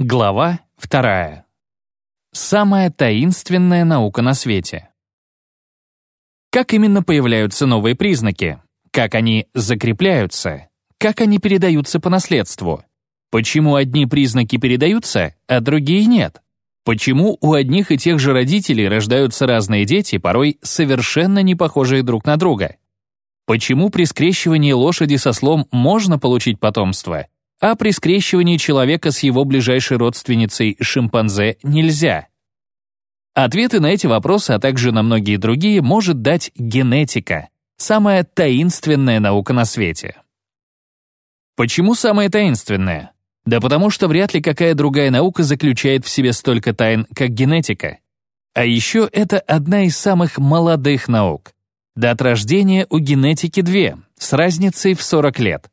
Глава вторая. Самая таинственная наука на свете. Как именно появляются новые признаки? Как они закрепляются? Как они передаются по наследству? Почему одни признаки передаются, а другие нет? Почему у одних и тех же родителей рождаются разные дети, порой совершенно не похожие друг на друга? Почему при скрещивании лошади со слом можно получить потомство, а при скрещивании человека с его ближайшей родственницей шимпанзе нельзя. Ответы на эти вопросы, а также на многие другие, может дать генетика, самая таинственная наука на свете. Почему самая таинственная? Да потому что вряд ли какая другая наука заключает в себе столько тайн, как генетика. А еще это одна из самых молодых наук. Дат рождения у генетики две, с разницей в 40 лет.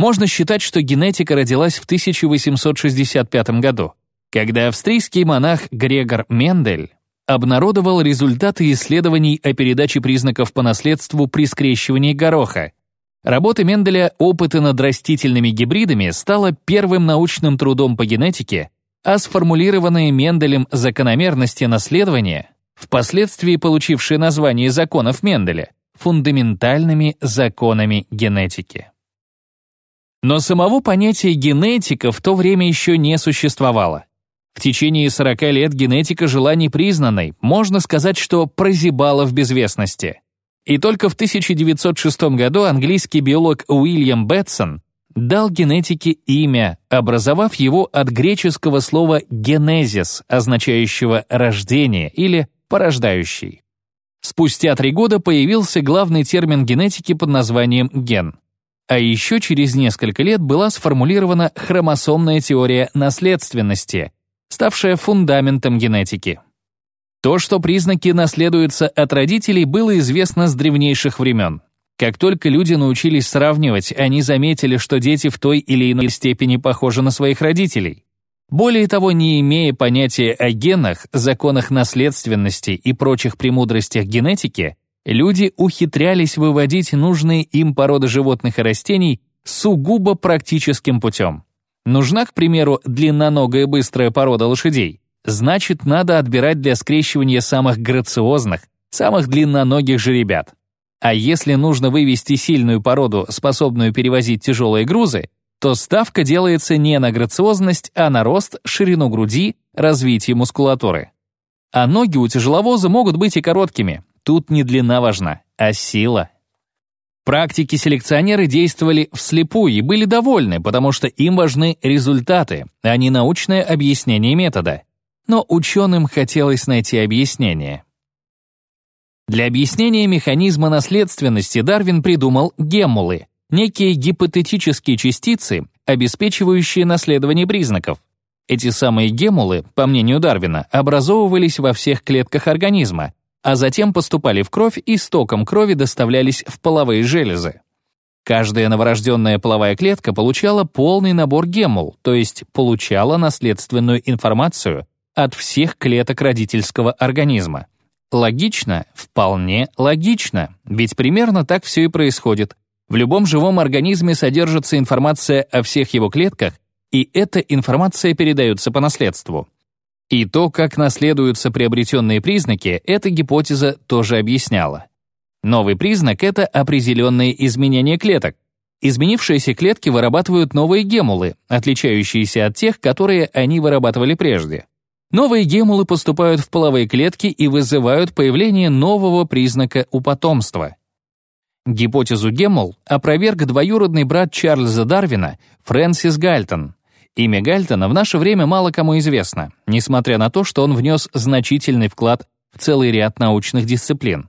Можно считать, что генетика родилась в 1865 году, когда австрийский монах Грегор Мендель обнародовал результаты исследований о передаче признаков по наследству при скрещивании гороха. Работа Менделя «Опыты над растительными гибридами» стала первым научным трудом по генетике, а сформулированные Менделем закономерности наследования, впоследствии получившие название законов Менделя, фундаментальными законами генетики. Но самого понятия генетика в то время еще не существовало. В течение 40 лет генетика жила непризнанной, можно сказать, что прозябала в безвестности. И только в 1906 году английский биолог Уильям Бэтсон дал генетике имя, образовав его от греческого слова «генезис», означающего «рождение» или «порождающий». Спустя три года появился главный термин генетики под названием «ген». А еще через несколько лет была сформулирована хромосомная теория наследственности, ставшая фундаментом генетики. То, что признаки наследуются от родителей, было известно с древнейших времен. Как только люди научились сравнивать, они заметили, что дети в той или иной степени похожи на своих родителей. Более того, не имея понятия о генах, законах наследственности и прочих премудростях генетики, люди ухитрялись выводить нужные им породы животных и растений сугубо практическим путем. Нужна, к примеру, длинноногая быстрая порода лошадей. Значит, надо отбирать для скрещивания самых грациозных, самых длинноногих жеребят. А если нужно вывести сильную породу, способную перевозить тяжелые грузы, то ставка делается не на грациозность, а на рост, ширину груди, развитие мускулатуры. А ноги у тяжеловоза могут быть и короткими, Тут не длина важна, а сила. Практики-селекционеры действовали вслепую и были довольны, потому что им важны результаты, а не научное объяснение метода. Но ученым хотелось найти объяснение. Для объяснения механизма наследственности Дарвин придумал геммулы, некие гипотетические частицы, обеспечивающие наследование признаков. Эти самые геммулы, по мнению Дарвина, образовывались во всех клетках организма, а затем поступали в кровь и стоком крови доставлялись в половые железы. Каждая новорожденная половая клетка получала полный набор геммул, то есть получала наследственную информацию от всех клеток родительского организма. Логично? Вполне логично, ведь примерно так все и происходит. В любом живом организме содержится информация о всех его клетках, и эта информация передается по наследству. И то, как наследуются приобретенные признаки, эта гипотеза тоже объясняла. Новый признак — это определенные изменения клеток. Изменившиеся клетки вырабатывают новые гемулы, отличающиеся от тех, которые они вырабатывали прежде. Новые гемулы поступают в половые клетки и вызывают появление нового признака у потомства. Гипотезу гемул опроверг двоюродный брат Чарльза Дарвина Фрэнсис Гальтон — Имя Гальтона в наше время мало кому известно, несмотря на то, что он внес значительный вклад в целый ряд научных дисциплин.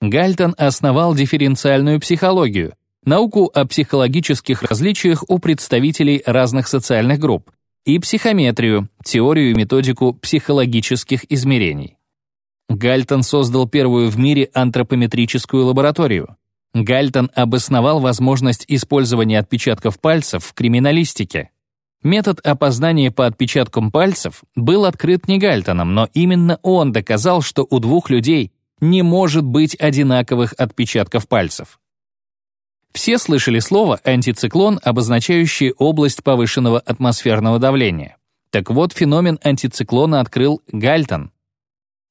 Гальтон основал дифференциальную психологию, науку о психологических различиях у представителей разных социальных групп, и психометрию, теорию и методику психологических измерений. Гальтон создал первую в мире антропометрическую лабораторию. Гальтон обосновал возможность использования отпечатков пальцев в криминалистике. Метод опознания по отпечаткам пальцев был открыт не Гальтоном, но именно он доказал, что у двух людей не может быть одинаковых отпечатков пальцев. Все слышали слово «антициклон», обозначающее область повышенного атмосферного давления. Так вот, феномен антициклона открыл Гальтон.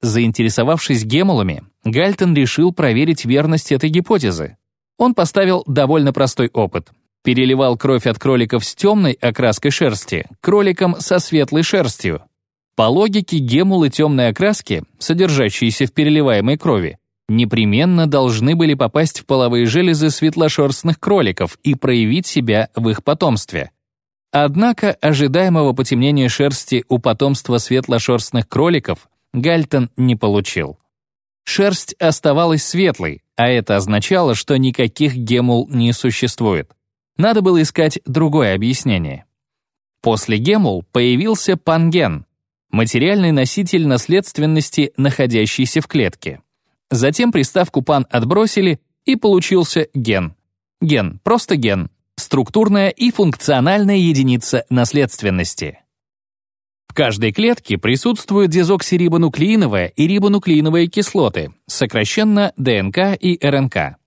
Заинтересовавшись гемулами, Гальтон решил проверить верность этой гипотезы. Он поставил довольно простой опыт. Переливал кровь от кроликов с темной окраской шерсти кроликам со светлой шерстью. По логике, гемулы темной окраски, содержащиеся в переливаемой крови, непременно должны были попасть в половые железы светлошерстных кроликов и проявить себя в их потомстве. Однако ожидаемого потемнения шерсти у потомства светлошерстных кроликов Гальтон не получил. Шерсть оставалась светлой, а это означало, что никаких гемул не существует. Надо было искать другое объяснение. После гемул появился панген — материальный носитель наследственности, находящийся в клетке. Затем приставку «пан» отбросили, и получился ген. Ген — просто ген, структурная и функциональная единица наследственности. В каждой клетке присутствуют дезоксирибонуклеиновая и рибонуклеиновые кислоты, сокращенно ДНК и РНК.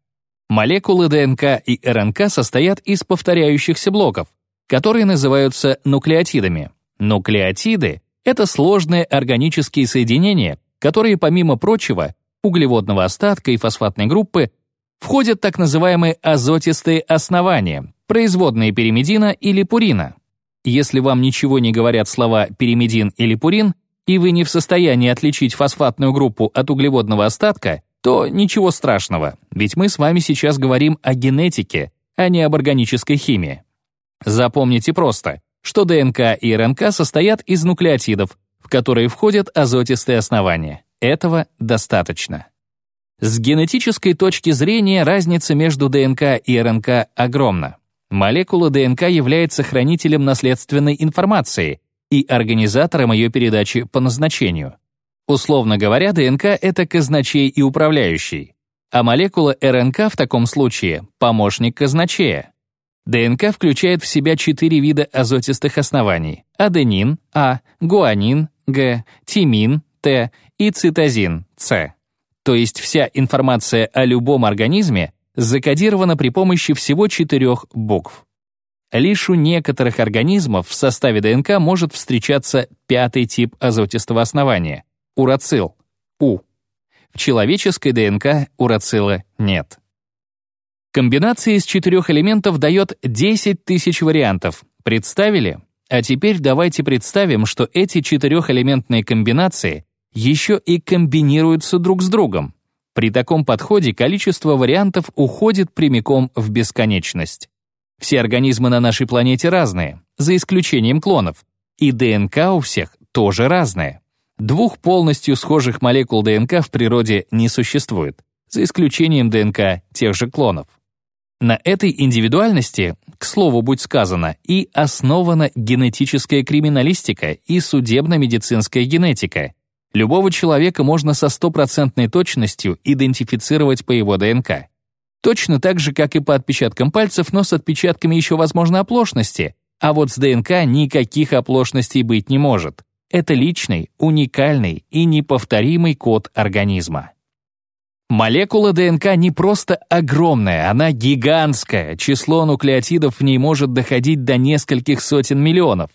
Молекулы ДНК и РНК состоят из повторяющихся блоков, которые называются нуклеотидами. Нуклеотиды — это сложные органические соединения, которые, помимо прочего, углеводного остатка и фосфатной группы, входят так называемые азотистые основания, производные пиримидина или пурина. Если вам ничего не говорят слова пиримидин или пурин, и вы не в состоянии отличить фосфатную группу от углеводного остатка, то ничего страшного, ведь мы с вами сейчас говорим о генетике, а не об органической химии. Запомните просто, что ДНК и РНК состоят из нуклеотидов, в которые входят азотистые основания. Этого достаточно. С генетической точки зрения разница между ДНК и РНК огромна. Молекула ДНК является хранителем наследственной информации и организатором ее передачи по назначению. Условно говоря, ДНК — это казначей и управляющий, а молекула РНК в таком случае — помощник казначея. ДНК включает в себя четыре вида азотистых оснований — аденин, А, гуанин, Г, тимин, Т и цитозин, С. То есть вся информация о любом организме закодирована при помощи всего четырех букв. Лишь у некоторых организмов в составе ДНК может встречаться пятый тип азотистого основания — урацил, У. В человеческой ДНК урацила нет. Комбинация из четырех элементов дает 10 тысяч вариантов. Представили? А теперь давайте представим, что эти четырехэлементные комбинации еще и комбинируются друг с другом. При таком подходе количество вариантов уходит прямиком в бесконечность. Все организмы на нашей планете разные, за исключением клонов, и ДНК у всех тоже разная. Двух полностью схожих молекул ДНК в природе не существует, за исключением ДНК тех же клонов. На этой индивидуальности, к слову будь сказано, и основана генетическая криминалистика и судебно-медицинская генетика, Любого человека можно со стопроцентной точностью идентифицировать по его ДНК. Точно так же, как и по отпечаткам пальцев, но с отпечатками еще возможны оплошности, а вот с ДНК никаких оплошностей быть не может. Это личный, уникальный и неповторимый код организма. Молекула ДНК не просто огромная, она гигантская. Число нуклеотидов в ней может доходить до нескольких сотен миллионов.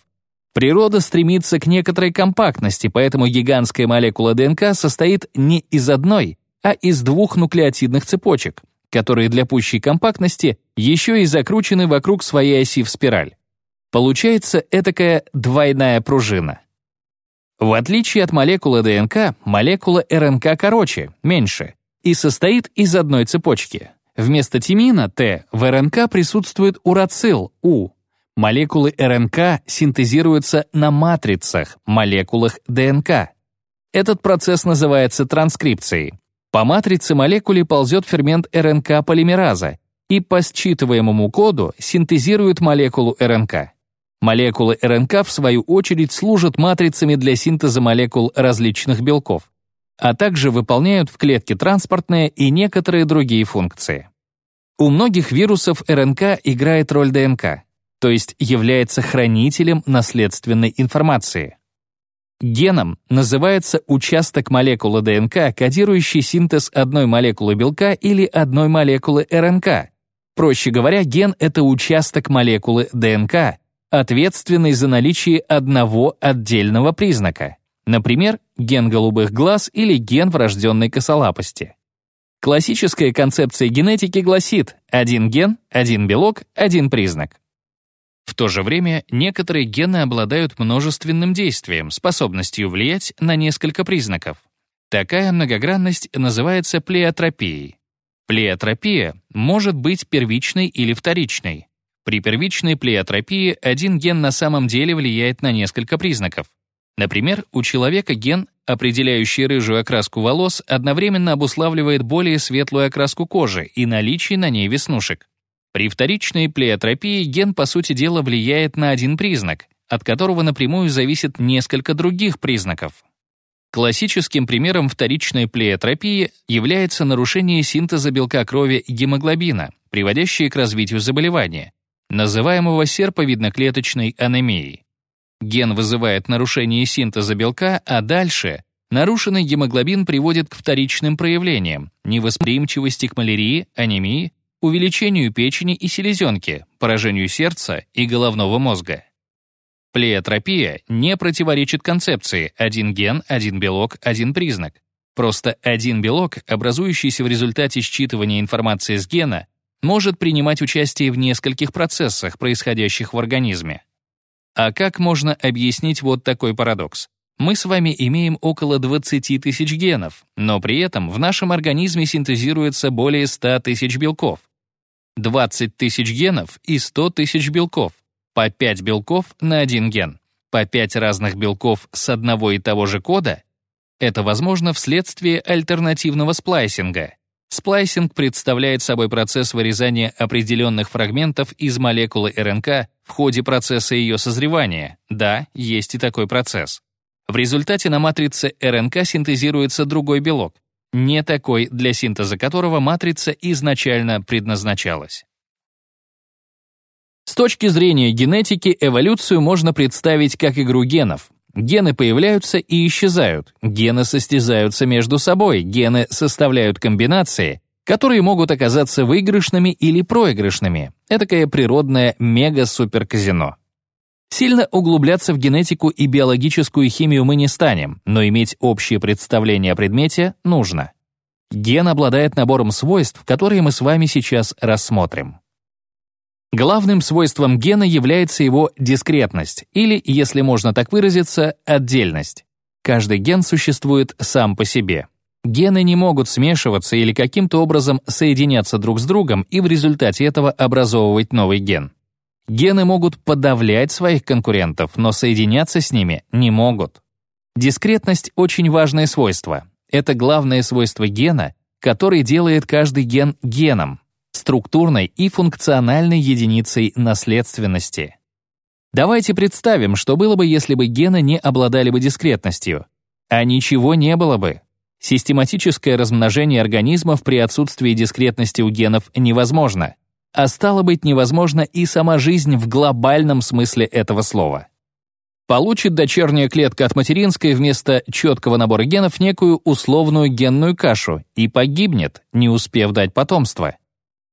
Природа стремится к некоторой компактности, поэтому гигантская молекула ДНК состоит не из одной, а из двух нуклеотидных цепочек, которые для пущей компактности еще и закручены вокруг своей оси в спираль. Получается этакая двойная пружина. В отличие от молекулы ДНК, молекула РНК короче, меньше, и состоит из одной цепочки. Вместо тимина, Т, в РНК присутствует урацил, У, Молекулы РНК синтезируются на матрицах, молекулах ДНК. Этот процесс называется транскрипцией. По матрице молекуле ползет фермент РНК-полимераза и по считываемому коду синтезирует молекулу РНК. Молекулы РНК, в свою очередь, служат матрицами для синтеза молекул различных белков, а также выполняют в клетке транспортные и некоторые другие функции. У многих вирусов РНК играет роль ДНК то есть является хранителем наследственной информации. Геном называется участок молекулы ДНК, кодирующий синтез одной молекулы белка или одной молекулы РНК. Проще говоря, ген — это участок молекулы ДНК, ответственный за наличие одного отдельного признака, например, ген голубых глаз или ген врожденной косолапости. Классическая концепция генетики гласит один ген, один белок, один признак. В то же время некоторые гены обладают множественным действием, способностью влиять на несколько признаков. Такая многогранность называется плеотропией. Плеотропия может быть первичной или вторичной. При первичной плеотропии один ген на самом деле влияет на несколько признаков. Например, у человека ген, определяющий рыжую окраску волос, одновременно обуславливает более светлую окраску кожи и наличие на ней веснушек. При вторичной плеотропии ген, по сути дела, влияет на один признак, от которого напрямую зависит несколько других признаков. Классическим примером вторичной плеотропии является нарушение синтеза белка крови гемоглобина, приводящее к развитию заболевания, называемого серповидноклеточной анемией. Ген вызывает нарушение синтеза белка, а дальше нарушенный гемоглобин приводит к вторичным проявлениям невосприимчивости к малярии, анемии, увеличению печени и селезенки, поражению сердца и головного мозга. Плеотропия не противоречит концепции «один ген, один белок, один признак». Просто один белок, образующийся в результате считывания информации с гена, может принимать участие в нескольких процессах, происходящих в организме. А как можно объяснить вот такой парадокс? Мы с вами имеем около 20 тысяч генов, но при этом в нашем организме синтезируется более 100 тысяч белков. 20 тысяч генов и 100 тысяч белков. По 5 белков на один ген. По 5 разных белков с одного и того же кода. Это возможно вследствие альтернативного сплайсинга. Сплайсинг представляет собой процесс вырезания определенных фрагментов из молекулы РНК в ходе процесса ее созревания. Да, есть и такой процесс. В результате на матрице РНК синтезируется другой белок, не такой, для синтеза которого матрица изначально предназначалась. С точки зрения генетики эволюцию можно представить как игру генов. Гены появляются и исчезают, гены состязаются между собой, гены составляют комбинации, которые могут оказаться выигрышными или проигрышными. Этакое природное мега-суперказино. Сильно углубляться в генетику и биологическую химию мы не станем, но иметь общее представление о предмете нужно. Ген обладает набором свойств, которые мы с вами сейчас рассмотрим. Главным свойством гена является его дискретность, или, если можно так выразиться, отдельность. Каждый ген существует сам по себе. Гены не могут смешиваться или каким-то образом соединяться друг с другом и в результате этого образовывать новый ген. Гены могут подавлять своих конкурентов, но соединяться с ними не могут. Дискретность — очень важное свойство. Это главное свойство гена, который делает каждый ген геном, структурной и функциональной единицей наследственности. Давайте представим, что было бы, если бы гены не обладали бы дискретностью. А ничего не было бы. Систематическое размножение организмов при отсутствии дискретности у генов невозможно а стало быть, невозможно и сама жизнь в глобальном смысле этого слова. Получит дочерняя клетка от материнской вместо четкого набора генов некую условную генную кашу и погибнет, не успев дать потомство.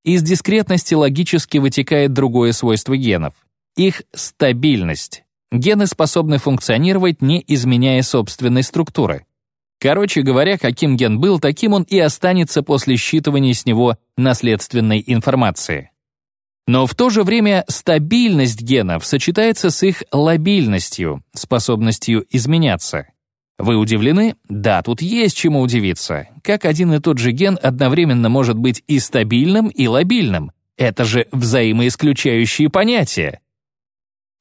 Из дискретности логически вытекает другое свойство генов — их стабильность. Гены способны функционировать, не изменяя собственной структуры. Короче говоря, каким ген был, таким он и останется после считывания с него наследственной информации. Но в то же время стабильность генов сочетается с их лобильностью, способностью изменяться. Вы удивлены? Да, тут есть чему удивиться. Как один и тот же ген одновременно может быть и стабильным, и лобильным? Это же взаимоисключающие понятия.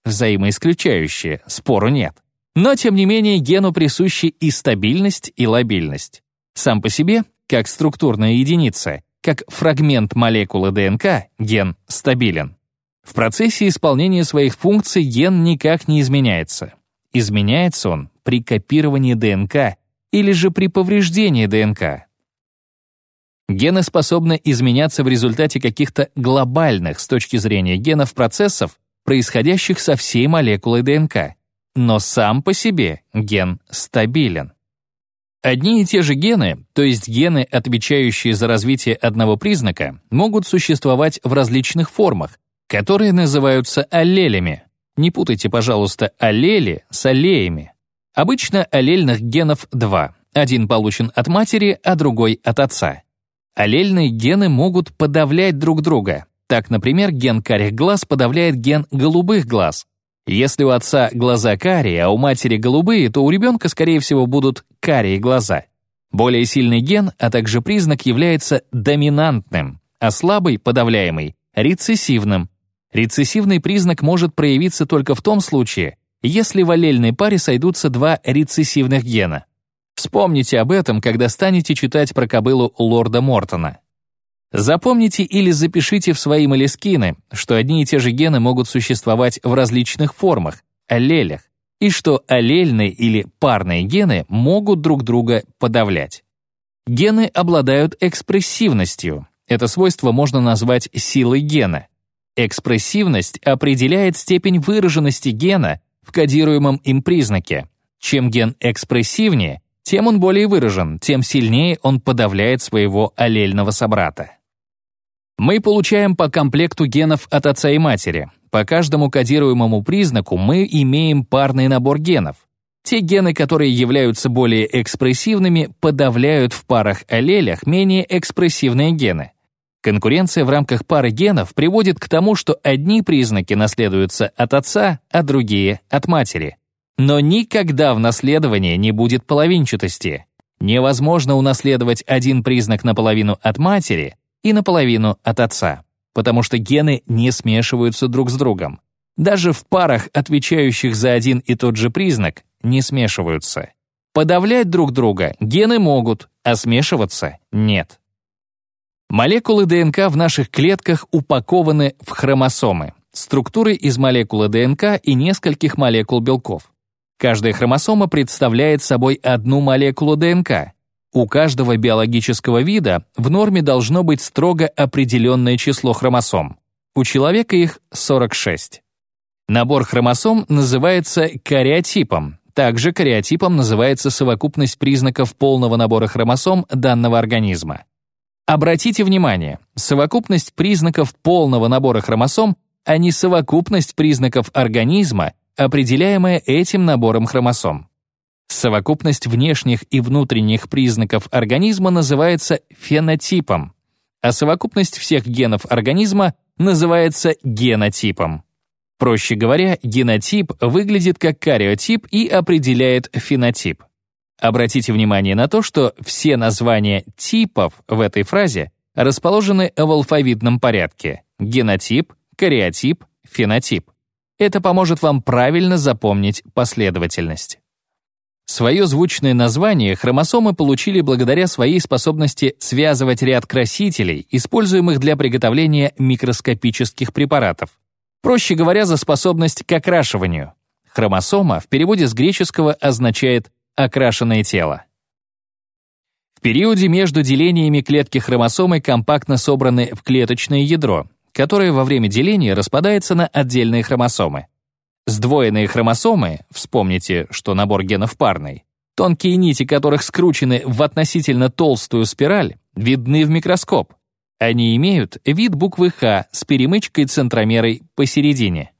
Взаимоисключающие, спору нет. Но, тем не менее, гену присущи и стабильность, и лобильность. Сам по себе, как структурная единица, как фрагмент молекулы ДНК, ген стабилен. В процессе исполнения своих функций ген никак не изменяется. Изменяется он при копировании ДНК или же при повреждении ДНК. Гены способны изменяться в результате каких-то глобальных с точки зрения генов процессов, происходящих со всей молекулой ДНК но сам по себе ген стабилен. Одни и те же гены, то есть гены, отвечающие за развитие одного признака, могут существовать в различных формах, которые называются аллелями. Не путайте, пожалуйста, аллели с аллеями. Обычно аллельных генов два. Один получен от матери, а другой от отца. Аллельные гены могут подавлять друг друга. Так, например, ген карих глаз подавляет ген голубых глаз. Если у отца глаза карие, а у матери голубые, то у ребенка, скорее всего, будут карие глаза. Более сильный ген, а также признак является доминантным, а слабый, подавляемый, рецессивным. Рецессивный признак может проявиться только в том случае, если в аллельной паре сойдутся два рецессивных гена. Вспомните об этом, когда станете читать про кобылу лорда Мортона. Запомните или запишите в свои молескины, что одни и те же гены могут существовать в различных формах, аллелях, и что аллельные или парные гены могут друг друга подавлять. Гены обладают экспрессивностью. Это свойство можно назвать силой гена. Экспрессивность определяет степень выраженности гена в кодируемом им признаке. Чем ген экспрессивнее, тем он более выражен, тем сильнее он подавляет своего аллельного собрата. Мы получаем по комплекту генов от отца и матери. По каждому кодируемому признаку мы имеем парный набор генов. Те гены, которые являются более экспрессивными, подавляют в парах-аллелях менее экспрессивные гены. Конкуренция в рамках пары генов приводит к тому, что одни признаки наследуются от отца, а другие — от матери. Но никогда в наследовании не будет половинчатости. Невозможно унаследовать один признак наполовину от матери и наполовину от отца, потому что гены не смешиваются друг с другом. Даже в парах, отвечающих за один и тот же признак, не смешиваются. Подавлять друг друга гены могут, а смешиваться — нет. Молекулы ДНК в наших клетках упакованы в хромосомы, структуры из молекулы ДНК и нескольких молекул белков. Каждая хромосома представляет собой одну молекулу ДНК. У каждого биологического вида в норме должно быть строго определенное число хромосом. У человека их 46. Набор хромосом называется кариотипом. Также кариотипом называется совокупность признаков полного набора хромосом данного организма. Обратите внимание, совокупность признаков полного набора хромосом, а не совокупность признаков организма, определяемая этим набором хромосом. Совокупность внешних и внутренних признаков организма называется фенотипом, а совокупность всех генов организма называется генотипом. Проще говоря, генотип выглядит как кариотип и определяет фенотип. Обратите внимание на то, что все названия типов в этой фразе расположены в алфавитном порядке — генотип, кариотип, фенотип. Это поможет вам правильно запомнить последовательность. Свое звучное название хромосомы получили благодаря своей способности связывать ряд красителей, используемых для приготовления микроскопических препаратов. Проще говоря, за способность к окрашиванию. Хромосома в переводе с греческого означает «окрашенное тело». В периоде между делениями клетки хромосомы компактно собраны в клеточное ядро, которое во время деления распадается на отдельные хромосомы. Сдвоенные хромосомы, вспомните, что набор генов парный, тонкие нити которых скручены в относительно толстую спираль, видны в микроскоп. Они имеют вид буквы «Х» с перемычкой центромерой посередине.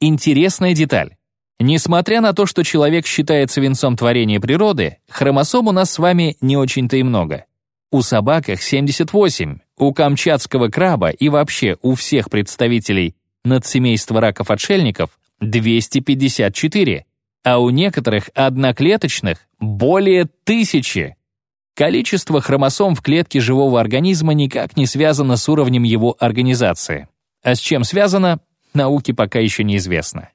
Интересная деталь. Несмотря на то, что человек считается венцом творения природы, хромосом у нас с вами не очень-то и много. У собак их 78, у камчатского краба и вообще у всех представителей надсемейства раков-отшельников 254, а у некоторых одноклеточных более тысячи. Количество хромосом в клетке живого организма никак не связано с уровнем его организации. А с чем связано, науке пока еще неизвестно.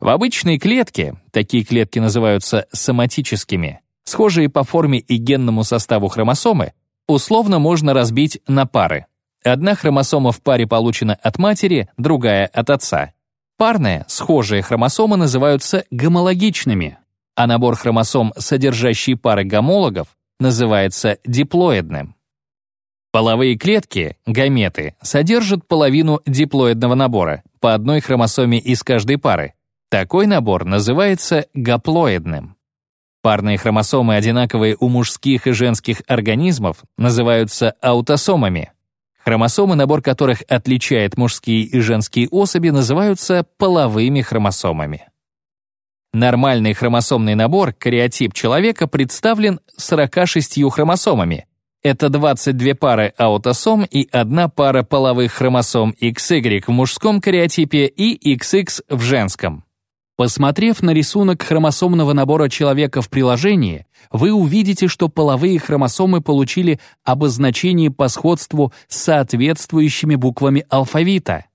В обычной клетке, такие клетки называются соматическими, схожие по форме и генному составу хромосомы, условно можно разбить на пары. Одна хромосома в паре получена от матери, другая — от отца. Парные, схожие хромосомы называются гомологичными, а набор хромосом, содержащий пары гомологов, называется диплоидным. Половые клетки, гаметы, содержат половину диплоидного набора, по одной хромосоме из каждой пары. Такой набор называется гаплоидным. Парные хромосомы, одинаковые у мужских и женских организмов, называются аутосомами. Хромосомы, набор которых отличает мужские и женские особи, называются половыми хромосомами. Нормальный хромосомный набор, кариотип человека, представлен 46 хромосомами. Это 22 пары аутосом и одна пара половых хромосом XY в мужском кариотипе и XX в женском. Посмотрев на рисунок хромосомного набора человека в приложении, вы увидите, что половые хромосомы получили обозначение по сходству с соответствующими буквами алфавита.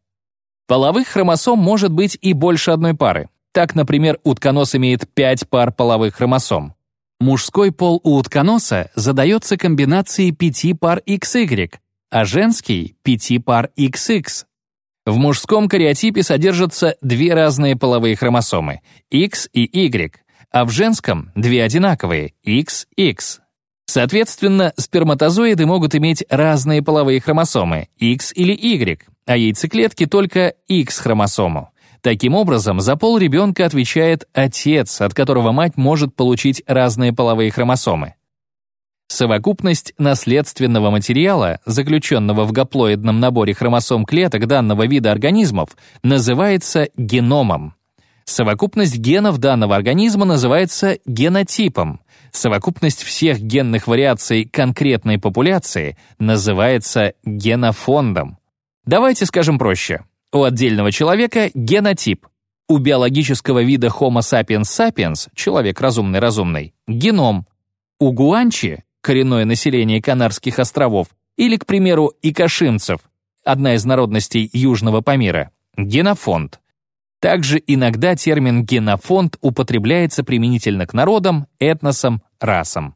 Половых хромосом может быть и больше одной пары. Так, например, утконос имеет 5 пар половых хромосом. Мужской пол у утконоса задается комбинацией 5 пар XY, а женский — 5 пар XX. В мужском кариотипе содержатся две разные половые хромосомы — X и Y, а в женском — две одинаковые — XX. Соответственно, сперматозоиды могут иметь разные половые хромосомы — X или Y, а яйцеклетки только X-хромосому. Таким образом, за пол ребенка отвечает отец, от которого мать может получить разные половые хромосомы. Совокупность наследственного материала, заключенного в гаплоидном наборе хромосом клеток данного вида организмов, называется геномом. Совокупность генов данного организма называется генотипом. Совокупность всех генных вариаций конкретной популяции называется генофондом. Давайте скажем проще. У отдельного человека генотип. У биологического вида Homo sapiens sapiens, человек разумный-разумный, геном. У гуанчи коренное население Канарских островов, или, к примеру, икашимцев, одна из народностей Южного Памира, генофонд. Также иногда термин «генофонд» употребляется применительно к народам, этносам, расам.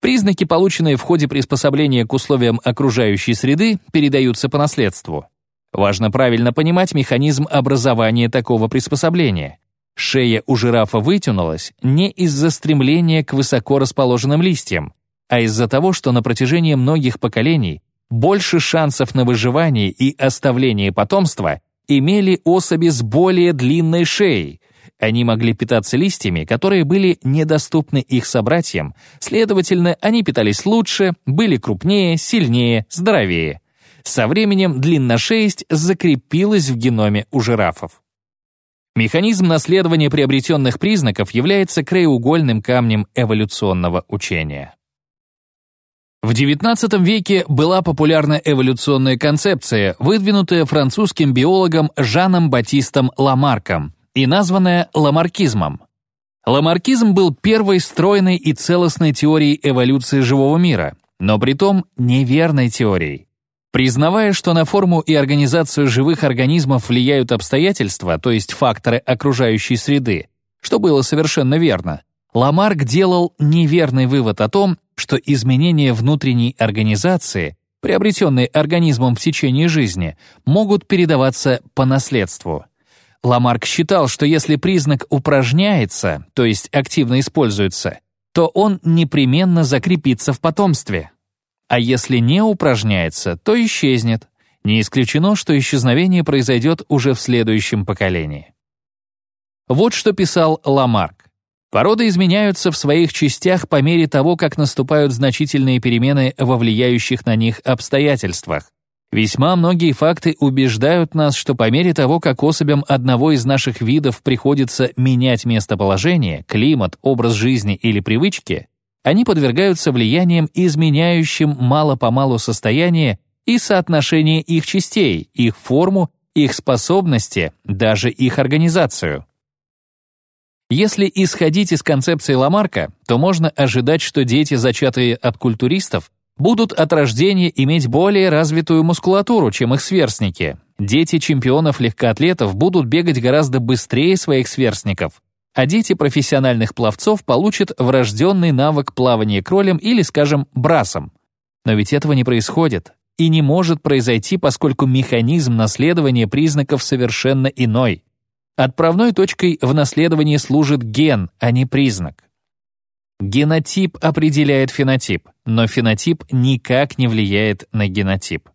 Признаки, полученные в ходе приспособления к условиям окружающей среды, передаются по наследству. Важно правильно понимать механизм образования такого приспособления. Шея у жирафа вытянулась не из-за стремления к высоко расположенным листьям, а из-за того, что на протяжении многих поколений больше шансов на выживание и оставление потомства имели особи с более длинной шеей. Они могли питаться листьями, которые были недоступны их собратьям, следовательно, они питались лучше, были крупнее, сильнее, здоровее. Со временем длинношеесть закрепилась в геноме у жирафов. Механизм наследования приобретенных признаков является краеугольным камнем эволюционного учения. В XIX веке была популярна эволюционная концепция, выдвинутая французским биологом Жаном Батистом Ламарком и названная ламаркизмом. Ламаркизм был первой стройной и целостной теорией эволюции живого мира, но при том неверной теорией. Признавая, что на форму и организацию живых организмов влияют обстоятельства, то есть факторы окружающей среды, что было совершенно верно, Ламарк делал неверный вывод о том, что изменения внутренней организации, приобретенные организмом в течение жизни, могут передаваться по наследству. Ламарк считал, что если признак упражняется, то есть активно используется, то он непременно закрепится в потомстве а если не упражняется, то исчезнет. Не исключено, что исчезновение произойдет уже в следующем поколении. Вот что писал Ламарк. Породы изменяются в своих частях по мере того, как наступают значительные перемены во влияющих на них обстоятельствах. Весьма многие факты убеждают нас, что по мере того, как особям одного из наших видов приходится менять местоположение, климат, образ жизни или привычки, они подвергаются влияниям, изменяющим мало-помалу состояние и соотношение их частей, их форму, их способности, даже их организацию. Если исходить из концепции Ламарка, то можно ожидать, что дети, зачатые от культуристов, будут от рождения иметь более развитую мускулатуру, чем их сверстники. Дети чемпионов-легкоатлетов будут бегать гораздо быстрее своих сверстников, а дети профессиональных пловцов получат врожденный навык плавания кролем или, скажем, брасом. Но ведь этого не происходит и не может произойти, поскольку механизм наследования признаков совершенно иной. Отправной точкой в наследовании служит ген, а не признак. Генотип определяет фенотип, но фенотип никак не влияет на генотип.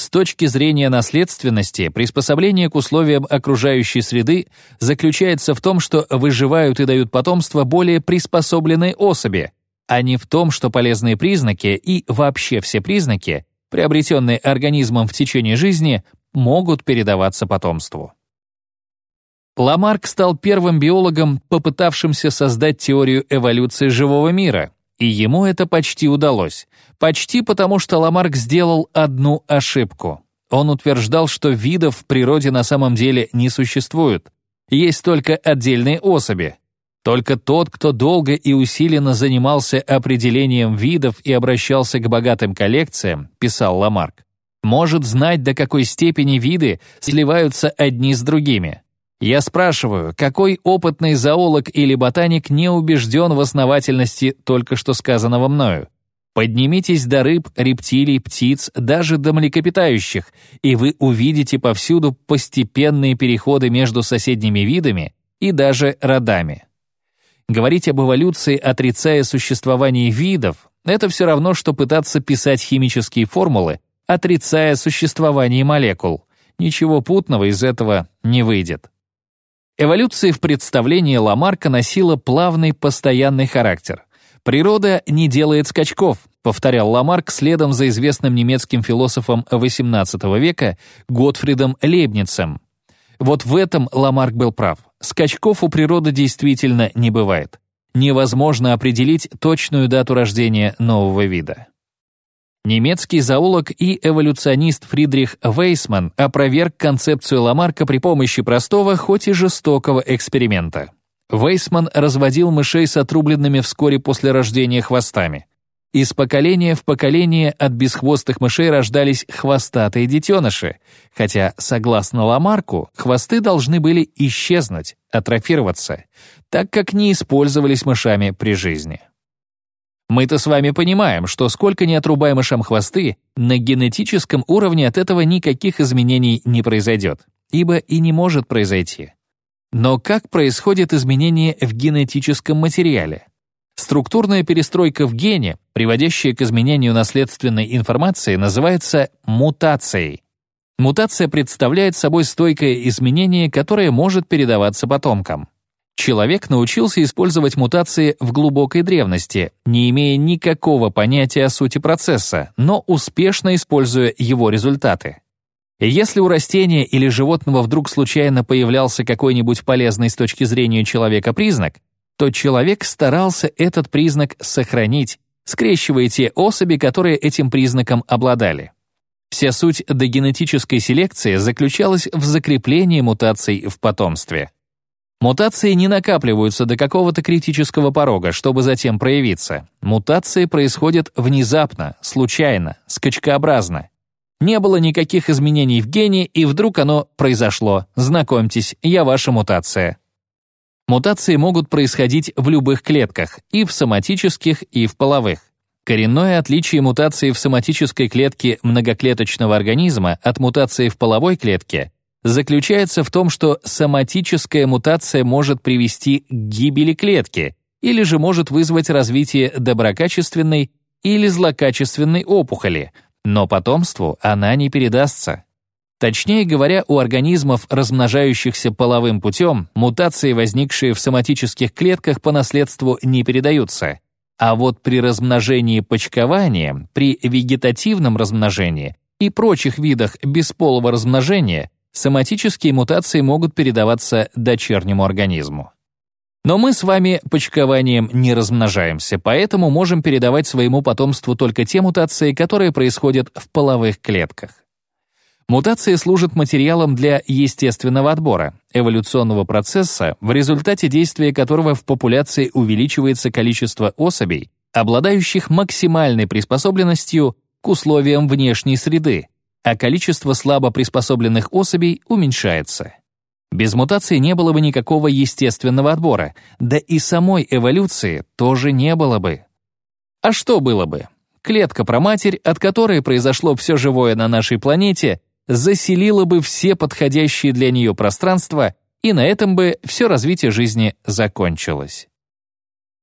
С точки зрения наследственности, приспособление к условиям окружающей среды заключается в том, что выживают и дают потомство более приспособленные особи, а не в том, что полезные признаки и вообще все признаки приобретенные организмом в течение жизни, могут передаваться потомству. Ламарк стал первым биологом, попытавшимся создать теорию эволюции живого мира, и ему это почти удалось. Почти потому, что Ламарк сделал одну ошибку. Он утверждал, что видов в природе на самом деле не существует. Есть только отдельные особи. Только тот, кто долго и усиленно занимался определением видов и обращался к богатым коллекциям, писал Ламарк, может знать, до какой степени виды сливаются одни с другими. Я спрашиваю, какой опытный зоолог или ботаник не убежден в основательности только что сказанного мною? Поднимитесь до рыб, рептилий, птиц, даже до млекопитающих, и вы увидите повсюду постепенные переходы между соседними видами и даже родами. Говорить об эволюции, отрицая существование видов, это все равно, что пытаться писать химические формулы, отрицая существование молекул. Ничего путного из этого не выйдет. Эволюция в представлении Ламарка носила плавный постоянный характер. «Природа не делает скачков», повторял Ламарк следом за известным немецким философом XVIII века Готфридом Лейбницем. Вот в этом Ламарк был прав. Скачков у природы действительно не бывает. Невозможно определить точную дату рождения нового вида. Немецкий зоолог и эволюционист Фридрих Вейсман опроверг концепцию Ламарка при помощи простого, хоть и жестокого эксперимента. Вейсман разводил мышей с отрубленными вскоре после рождения хвостами. Из поколения в поколение от бесхвостых мышей рождались хвостатые детеныши, хотя, согласно Ламарку, хвосты должны были исчезнуть, атрофироваться, так как не использовались мышами при жизни. Мы-то с вами понимаем, что сколько ни отрубай мышам хвосты, на генетическом уровне от этого никаких изменений не произойдет, ибо и не может произойти. Но как происходит изменение в генетическом материале? Структурная перестройка в гене, приводящая к изменению наследственной информации, называется мутацией. Мутация представляет собой стойкое изменение, которое может передаваться потомкам. Человек научился использовать мутации в глубокой древности, не имея никакого понятия о сути процесса, но успешно используя его результаты. Если у растения или животного вдруг случайно появлялся какой-нибудь полезный с точки зрения человека признак, то человек старался этот признак сохранить, скрещивая те особи, которые этим признаком обладали. Вся суть догенетической селекции заключалась в закреплении мутаций в потомстве. Мутации не накапливаются до какого-то критического порога, чтобы затем проявиться. Мутации происходят внезапно, случайно, скачкообразно. Не было никаких изменений в гене, и вдруг оно произошло. Знакомьтесь, я ваша мутация. Мутации могут происходить в любых клетках, и в соматических, и в половых. Коренное отличие мутации в соматической клетке многоклеточного организма от мутации в половой клетке заключается в том, что соматическая мутация может привести к гибели клетки или же может вызвать развитие доброкачественной или злокачественной опухоли, но потомству она не передастся. Точнее говоря, у организмов, размножающихся половым путем, мутации, возникшие в соматических клетках, по наследству не передаются. А вот при размножении почкованием, при вегетативном размножении и прочих видах бесполого размножения соматические мутации могут передаваться дочернему организму. Но мы с вами почкованием не размножаемся, поэтому можем передавать своему потомству только те мутации, которые происходят в половых клетках. Мутации служат материалом для естественного отбора, эволюционного процесса, в результате действия которого в популяции увеличивается количество особей, обладающих максимальной приспособленностью к условиям внешней среды, а количество слабо приспособленных особей уменьшается. Без мутации не было бы никакого естественного отбора, да и самой эволюции тоже не было бы. А что было бы? Клетка-проматерь, от которой произошло все живое на нашей планете, заселила бы все подходящие для нее пространства, и на этом бы все развитие жизни закончилось.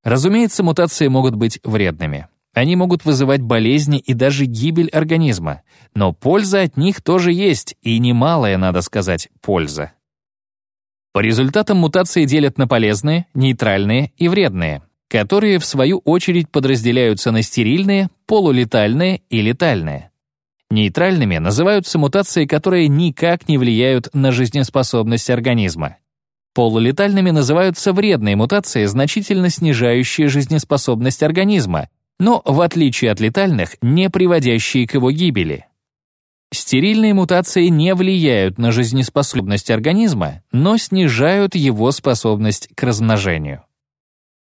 Разумеется, мутации могут быть вредными. Они могут вызывать болезни и даже гибель организма, но польза от них тоже есть, и немалая, надо сказать, польза. По результатам мутации делят на полезные, нейтральные и вредные, которые в свою очередь подразделяются на стерильные, полулетальные и летальные. Нейтральными называются мутации, которые никак не влияют на жизнеспособность организма. Полулетальными называются вредные мутации, значительно снижающие жизнеспособность организма, но, в отличие от летальных, не приводящие к его гибели. Стерильные мутации не влияют на жизнеспособность организма, но снижают его способность к размножению.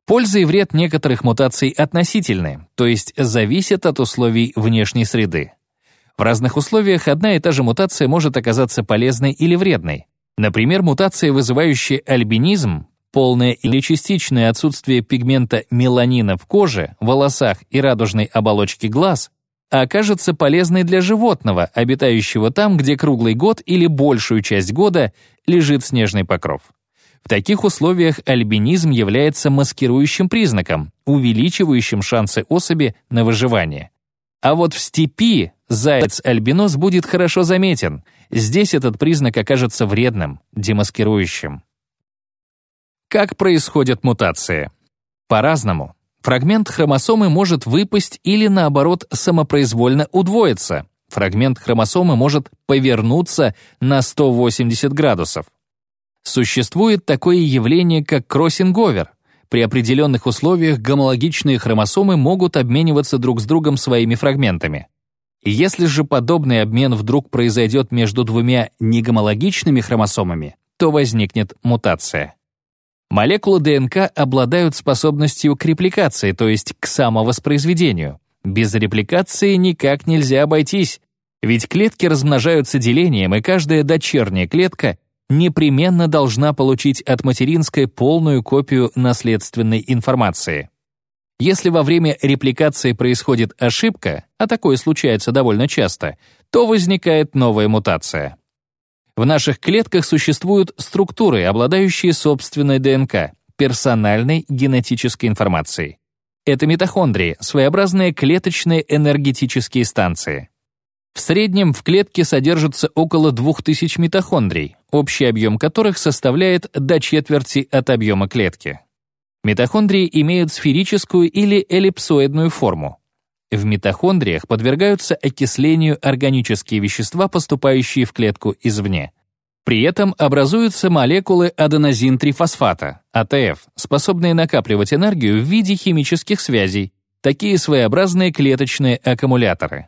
Польза и вред некоторых мутаций относительны, то есть зависят от условий внешней среды. В разных условиях одна и та же мутация может оказаться полезной или вредной. Например, мутация, вызывающая альбинизм, полное или частичное отсутствие пигмента меланина в коже, волосах и радужной оболочке глаз, окажется полезной для животного, обитающего там, где круглый год или большую часть года лежит снежный покров. В таких условиях альбинизм является маскирующим признаком, увеличивающим шансы особи на выживание. А вот в степи заяц-альбинос будет хорошо заметен. Здесь этот признак окажется вредным, демаскирующим. Как происходят мутации? По-разному. Фрагмент хромосомы может выпасть или, наоборот, самопроизвольно удвоиться. Фрагмент хромосомы может повернуться на 180 градусов. Существует такое явление, как кроссинговер. При определенных условиях гомологичные хромосомы могут обмениваться друг с другом своими фрагментами. Если же подобный обмен вдруг произойдет между двумя негомологичными хромосомами, то возникнет мутация. Молекулы ДНК обладают способностью к репликации, то есть к самовоспроизведению. Без репликации никак нельзя обойтись, ведь клетки размножаются делением, и каждая дочерняя клетка непременно должна получить от материнской полную копию наследственной информации. Если во время репликации происходит ошибка, а такое случается довольно часто, то возникает новая мутация. В наших клетках существуют структуры, обладающие собственной ДНК, персональной генетической информацией. Это митохондрии, своеобразные клеточные энергетические станции. В среднем в клетке содержится около 2000 митохондрий, общий объем которых составляет до четверти от объема клетки. Митохондрии имеют сферическую или эллипсоидную форму. В митохондриях подвергаются окислению органические вещества, поступающие в клетку извне. При этом образуются молекулы аденозин-трифосфата, АТФ, способные накапливать энергию в виде химических связей, такие своеобразные клеточные аккумуляторы.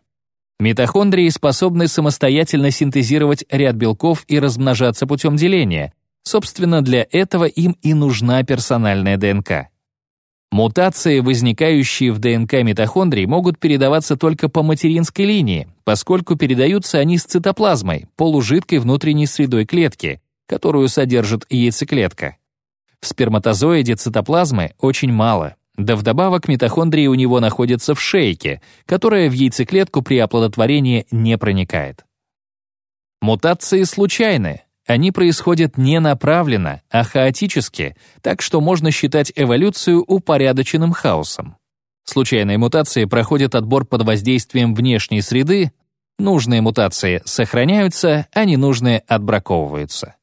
Митохондрии способны самостоятельно синтезировать ряд белков и размножаться путем деления. Собственно, для этого им и нужна персональная ДНК. Мутации, возникающие в ДНК митохондрий, могут передаваться только по материнской линии, поскольку передаются они с цитоплазмой, полужидкой внутренней средой клетки, которую содержит яйцеклетка. В сперматозоиде цитоплазмы очень мало, да вдобавок митохондрии у него находятся в шейке, которая в яйцеклетку при оплодотворении не проникает. Мутации случайны. Они происходят не направленно, а хаотически, так что можно считать эволюцию упорядоченным хаосом. Случайные мутации проходят отбор под воздействием внешней среды, нужные мутации сохраняются, а ненужные отбраковываются.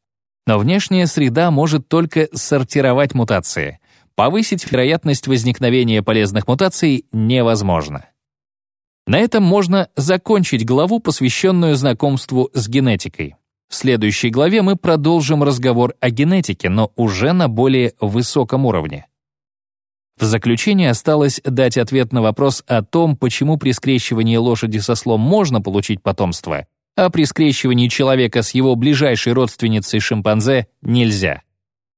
Но внешняя среда может только сортировать мутации, повысить вероятность возникновения полезных мутаций невозможно. На этом можно закончить главу, посвященную знакомству с генетикой. В следующей главе мы продолжим разговор о генетике, но уже на более высоком уровне. В заключение осталось дать ответ на вопрос о том, почему при скрещивании лошади со слом можно получить потомство, а при скрещивании человека с его ближайшей родственницей шимпанзе нельзя.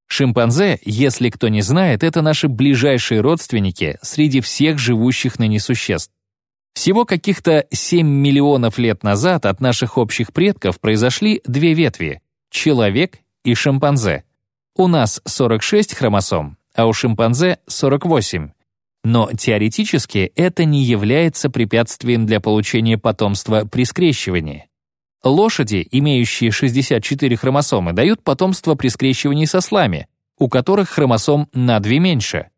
Шимпанзе, если кто не знает, это наши ближайшие родственники среди всех живущих ныне существ. Всего каких-то 7 миллионов лет назад от наших общих предков произошли две ветви — человек и шимпанзе. У нас 46 хромосом, а у шимпанзе 48. Но теоретически это не является препятствием для получения потомства при скрещивании. Лошади, имеющие 64 хромосомы, дают потомство при скрещивании со слами, у которых хромосом на две меньше.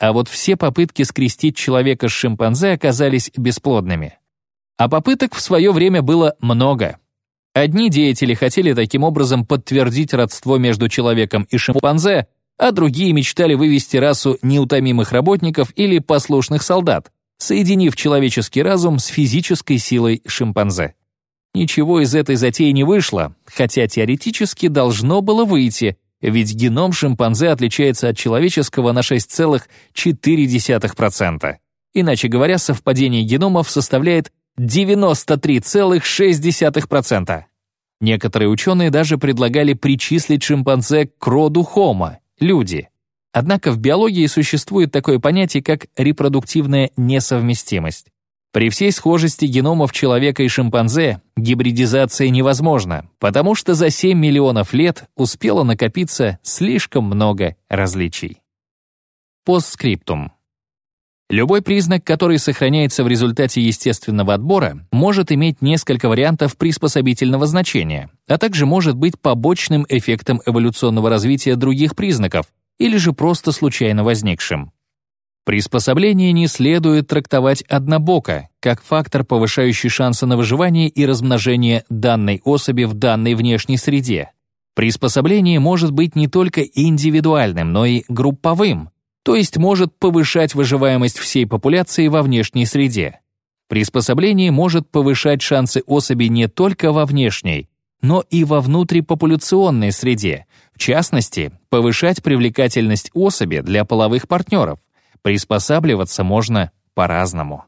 А вот все попытки скрестить человека с шимпанзе оказались бесплодными. А попыток в свое время было много. Одни деятели хотели таким образом подтвердить родство между человеком и шимпанзе, а другие мечтали вывести расу неутомимых работников или послушных солдат, соединив человеческий разум с физической силой шимпанзе. Ничего из этой затеи не вышло, хотя теоретически должно было выйти, ведь геном шимпанзе отличается от человеческого на 6,4%. Иначе говоря, совпадение геномов составляет 93,6%. Некоторые ученые даже предлагали причислить шимпанзе к роду Homo — люди. Однако в биологии существует такое понятие, как репродуктивная несовместимость. При всей схожести геномов человека и шимпанзе гибридизация невозможна, потому что за 7 миллионов лет успело накопиться слишком много различий. Постскриптум. Любой признак, который сохраняется в результате естественного отбора, может иметь несколько вариантов приспособительного значения, а также может быть побочным эффектом эволюционного развития других признаков или же просто случайно возникшим. Приспособление не следует трактовать однобоко, как фактор, повышающий шансы на выживание и размножение данной особи в данной внешней среде. Приспособление может быть не только индивидуальным, но и групповым, то есть может повышать выживаемость всей популяции во внешней среде. Приспособление может повышать шансы особи не только во внешней, но и во внутрипопуляционной среде, в частности, повышать привлекательность особи для половых партнеров, Приспосабливаться можно по-разному.